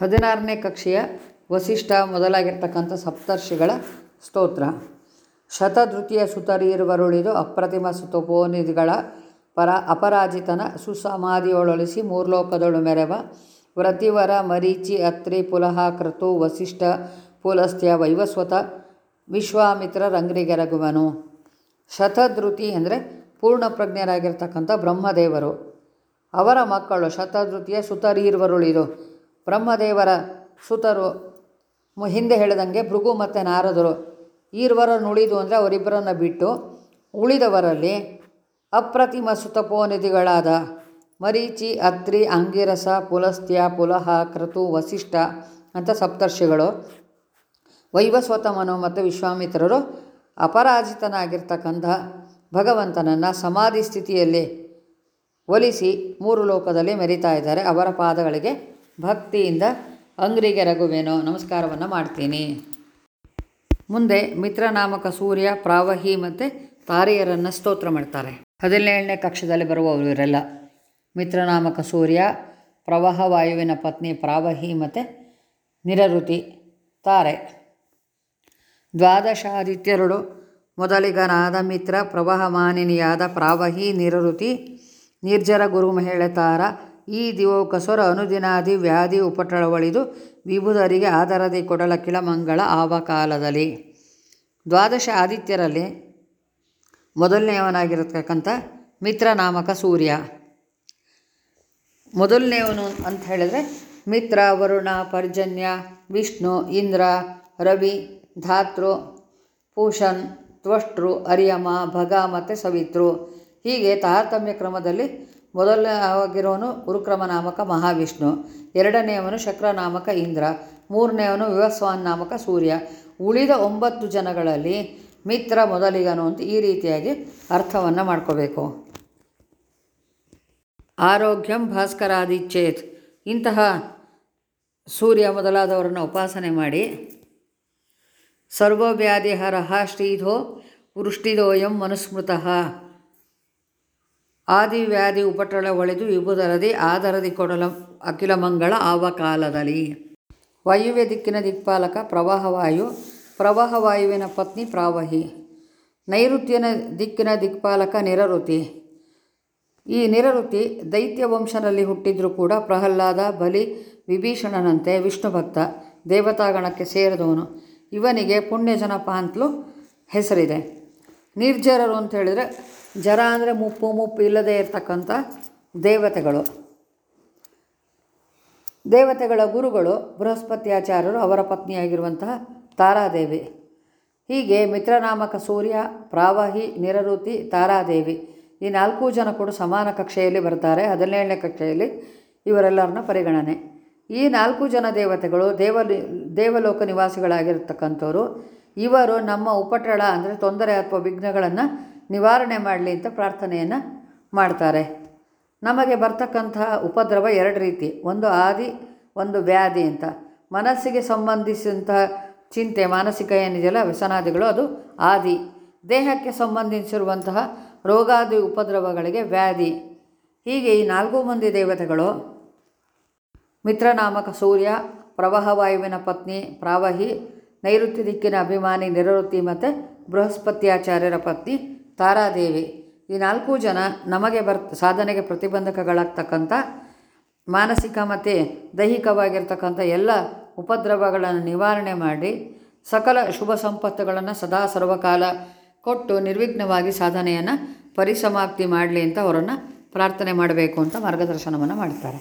ಹದಿನಾರನೇ ಕಕ್ಷೆಯ ವಸಿಷ್ಠ ಮೊದಲಾಗಿರ್ತಕ್ಕಂಥ ಸಪ್ತರ್ಷಿಗಳ ಸ್ತೋತ್ರ. ಶತಧೃತಿಯ ಸುತರೀರ್ವರುಳಿದು ಅಪ್ರತಿಮ ಸುತಪೋನಿಧಿಗಳ ಪರ ಅಪರಾಜಿತನ ಸುಸಮಾಧಿಯೊಳೊಲಿಸಿ ಮೂರ್ಲೋಕದೊಳು ಮೆರೆವ ವ್ರತಿವರ ಮರೀಚಿ ಅತ್ರಿ ಪುಲಹ ಕೃತು ವಸಿಷ್ಠ ಪುಲಸ್ತ್ಯ ವೈವಸ್ವತ ವಿಶ್ವಾಮಿತ್ರ ರಂಗ್ರಿಗೆರಗುವನು. ಶತದೃತಿ ಅಂದರೆ ಪೂರ್ಣ ಪ್ರಜ್ಞರಾಗಿರ್ತಕ್ಕಂಥ ಬ್ರಹ್ಮದೇವರು. ಅವರ ಮಕ್ಕಳು ಶತಧೃತಿಯ ಸುತರೀರ್ವರುಳಿದು ಬ್ರಹ್ಮದೇವರ ಸುತರು ಹಿಂದೆ ಹೇಳಿದಂಗೆ ಭೃಗು ಮತ್ತು ನಾರದರು. ಈರ್ವರನ್ನುಳಿದು ಅಂದರೆ ಅವರಿಬ್ಬರನ್ನು ಬಿಟ್ಟು ಉಳಿದವರಲ್ಲಿ ಅಪ್ರತಿಮ ಸುತಪೋನಿಧಿಗಳಾದ ಮರೀಚಿ ಅತ್ರಿ ಅಂಗಿರಸ, ಪುಲಸ್ತ್ಯ, ಪುಲಹ ಕ್ರತು ವಸಿಷ್ಠ ಅಂತ ಸಪ್ತರ್ಷಿಗಳು ವೈವಸ್ವತ ಮನು ಮತ್ತು ವಿಶ್ವಾಮಿತ್ರರು ಅಪರಾಜಿತನಾಗಿರ್ತಕ್ಕಂಥ ಭಗವಂತನನ್ನು ಸಮಾಧಿ ಸ್ಥಿತಿಯಲ್ಲಿ ಒಲಿಸಿ ಮೂರು ಲೋಕದಲ್ಲಿ ಮೆರಿತಾ ಇದ್ದಾರೆ. ಅವರ ಪಾದಗಳಿಗೆ ಭಕ್ತಿಯಿಂದ ಅಂಗ್ರಿಗೆ ರಘುವೇನೋ ನಮಸ್ಕಾರವನ್ನು ಮಾಡ್ತೀನಿ. ಮುಂದೆ ಮಿತ್ರನಾಮಕ ಸೂರ್ಯ, ಪ್ರಾವಹಿ ಮತ್ತು ತಾರೆಯರನ್ನು ಸ್ತೋತ್ರ ಮಾಡ್ತಾರೆ. ಹದಿನೇಳನೇ ಕಕ್ಷದಲ್ಲಿ ಬರುವವರು ಇವರೆಲ್ಲ ಮಿತ್ರನಾಮಕ ಸೂರ್ಯ, ಪ್ರವಾಹ ವಾಯುವಿನ ಪತ್ನಿ, ಪ್ರಾವಹಿ ಮತ್ತು ನಿರಋತಿ ತಾರೆ. ದ್ವಾದಶಾದಿತ್ಯರುಡು ಮೊದಲಿಗನಾದ ಮಿತ್ರ ಪ್ರವಾಹಮಾನಿನಿಯಾದ ಪ್ರಾವಹಿ, ನಿರಋತಿ ನಿರ್ಜರ ಗುರು ಮಹಿಳೆ ತಾರ. ಈ ದಿವೋಕಸುರ ಅನುದಿನಾದಿ ವ್ಯಾಧಿ ಉಪಟಳವಳಿದು ವಿಭುಧರಿಗೆ ಆಧಾರದಿ ಕೊಡಲ ಕಿಳಮಂಗಳ ಆವ ಕಾಲದಲ್ಲಿ. ದ್ವಾದಶ ಆದಿತ್ಯರಲ್ಲಿ ಮೊದಲನೆಯವನಾಗಿರತಕ್ಕಂಥ ಮಿತ್ರ ನಾಮಕ ಸೂರ್ಯ. ಮೊದಲನೆಯವನು ಅಂತ ಹೇಳಿದ್ರೆ ಮಿತ್ರ, ವರುಣ, ಪರ್ಜನ್ಯ, ವಿಷ್ಣು, ಇಂದ್ರ, ರವಿ, ಧಾತೃ ಪೂಷನ್ ತ್ವಷ್ಟ್ರು ಅರಿಯಮ, ಭಗ ಮತ್ತು ಸವಿತ್ರು ಹೀಗೆ ತಾರತಮ್ಯ ಕ್ರಮದಲ್ಲಿ ಮೊದಲನೇವಾಗಿರೋನು ಗುರುಕ್ರಮ ನಾಮಕ ಮಹಾವಿಷ್ಣು ಎರಡನೆಯವನು ಶಕ್ರ ನಾಮಕ ಇಂದ್ರ ಮೂರನೆಯವನು ವಿವಸ್ವಾನ್ ನಾಮಕ ಸೂರ್ಯ. ಉಳಿದ ಒಂಬತ್ತು ಜನಗಳಲ್ಲಿ ಮಿತ್ರ ಮೊದಲಿಗನು ಅಂತ ಈ ರೀತಿಯಾಗಿ ಅರ್ಥವನ್ನು ಮಾಡ್ಕೋಬೇಕು. ಆರೋಗ್ಯಂ ಭಾಸ್ಕರಾದಿಚ್ಛೇತ್ ಇಂತಹ ಸೂರ್ಯ ಮೊದಲಾದವರನ್ನು ಉಪಾಸನೆ ಮಾಡಿ, ಸರ್ವವ್ಯಾಧಿಹರಃ ಶ್ರೀಧೋ ವೃಷ್ಟಿದೋಯಂ ಮನುಸ್ಮೃತಃ. ಆದಿವ್ಯಾಧಿ ಉಪಟಳ ಒಳೆದು ವಿಭುದರದಿ ಆದರದಿ ಕೊಡಲ ಅಖಿಲ ಮಂಗಳ ಆವ ಕಾಲದಲ್ಲಿ ವಾಯುವ್ಯ ದಿಕ್ಕಿನ ದಿಕ್ಪಾಲಕ ಪ್ರವಾಹವಾಯು, ಪ್ರವಾಹವಾಯುವಿನ ಪತ್ನಿ ಪ್ರಾವಹಿ, ನೈಋತ್ಯನ ದಿಕ್ಕಿನ ದಿಕ್ಪಾಲಕ ನಿರಋತಿ. ಈ ನಿರಋತಿ ದೈತ್ಯ ವಂಶನಲ್ಲಿ ಹುಟ್ಟಿದ್ರೂ ಕೂಡ ಪ್ರಹ್ಲಾದ ಬಲಿ ವಿಭೀಷಣನಂತೆ ವಿಷ್ಣು ಭಕ್ತ ದೇವತಾಗಣಕ್ಕೆ ಸೇರಿದವನು. ಇವನಿಗೆ ಪುಣ್ಯಜನಪ ಅಂತಲೂ ಹೆಸರಿದೆ. ನಿರ್ಜರರು ಅಂತ ಹೇಳಿದರೆ ಜರ ಅಂದರೆ ಮುಪ್ಪು ಮುಪ್ಪು ಇಲ್ಲದೆ ಇರತಕ್ಕಂಥ ದೇವತೆಗಳು. ದೇವತೆಗಳ ಗುರುಗಳು ಬೃಹಸ್ಪತ್ಯಾಚಾರ್ಯರು ಅವರ ಪತ್ನಿಯಾಗಿರುವಂತಹ ತಾರಾದೇವಿ. ಹೀಗೆ ಮಿತ್ರನಾಮಕ ಸೂರ್ಯ, ಪ್ರಾವಾಹಿ ನಿರಋತಿ ತಾರಾದೇವಿ ಈ ನಾಲ್ಕು ಜನ ಕೂಡ ಸಮಾನ ಕಕ್ಷೆಯಲ್ಲಿ ಬರ್ತಾರೆ. ಹದಿನೇಳನೇ ಕಕ್ಷೆಯಲ್ಲಿ ಇವರೆಲ್ಲರನ್ನ ಪರಿಗಣನೆ. ಈ ನಾಲ್ಕು ಜನ ದೇವತೆಗಳು ದೇವ ದೇವಲೋಕ ನಿವಾಸಿಗಳಾಗಿರ್ತಕ್ಕಂಥವ್ರು. ಇವರು ನಮ್ಮ ಉಪಟಳ ಅಂದರೆ ತೊಂದರೆ ಅಥವಾ ವಿಘ್ನಗಳನ್ನು ನಿವಾರಣೆ ಮಾಡಲಿ ಅಂತ ಪ್ರಾರ್ಥನೆಯನ್ನು ಮಾಡ್ತಾರೆ. ನಮಗೆ ಬರ್ತಕ್ಕಂತಹ ಉಪದ್ರವ ಎರಡು ರೀತಿ. ಒಂದು ಆದಿ, ಒಂದು ವ್ಯಾಧಿ ಅಂತ. ಮನಸ್ಸಿಗೆ ಸಂಬಂಧಿಸಿದಂತಹ ಚಿಂತೆ, ಮಾನಸಿಕ ಏನಿದೆಯಲ್ಲ, ವ್ಯಸನಾದಿಗಳು ಅದು ಆದಿ. ದೇಹಕ್ಕೆ ಸಂಬಂಧಿಸಿರುವಂತಹ ರೋಗಾದಿ ಉಪದ್ರವಗಳಿಗೆ ವ್ಯಾಧಿ. ಹೀಗೆ ಈ ನಾಲ್ಕು ಮಂದಿ ದೇವತೆಗಳು, ಮಿತ್ರನಾಮಕ ಸೂರ್ಯ, ಪ್ರವಾಹವಾಯುವಿನ ಪತ್ನಿ, ಪ್ರಾವಹಿ ನೈಋತ್ಯ ದಿಕ್ಕಿನ ಅಭಿಮಾನಿ ನಿರವೃತ್ತಿ ಮತ್ತು ಬೃಹಸ್ಪತ್ಯಾಚಾರ್ಯರ ಪತ್ನಿ ತಾರಾದೇವಿ. ಈ ನಾಲ್ಕು ಜನ ನಮಗೆ ಬರ್, ಸಾಧನೆಗೆ ಪ್ರತಿಬಂಧಕಗಳಾಗ್ತಕ್ಕಂಥ ಮಾನಸಿಕ ಮತ್ತು ದೈಹಿಕವಾಗಿರ್ತಕ್ಕಂಥ ಎಲ್ಲ ಉಪದ್ರವಗಳನ್ನು ನಿವಾರಣೆ ಮಾಡಿ ಸಕಲ ಶುಭ ಸಂಪತ್ತುಗಳನ್ನು ಸದಾ ಸರ್ವಕಾಲ ಕೊಟ್ಟು ನಿರ್ವಿಘ್ನವಾಗಿ ಸಾಧನೆಯನ್ನು ಪರಿಸಮಾಪ್ತಿ ಮಾಡಲಿ ಅಂತ ಅವರನ್ನು ಪ್ರಾರ್ಥನೆ ಮಾಡಬೇಕು ಅಂತ ಮಾರ್ಗದರ್ಶನವನ್ನು ಮಾಡ್ತಾರೆ.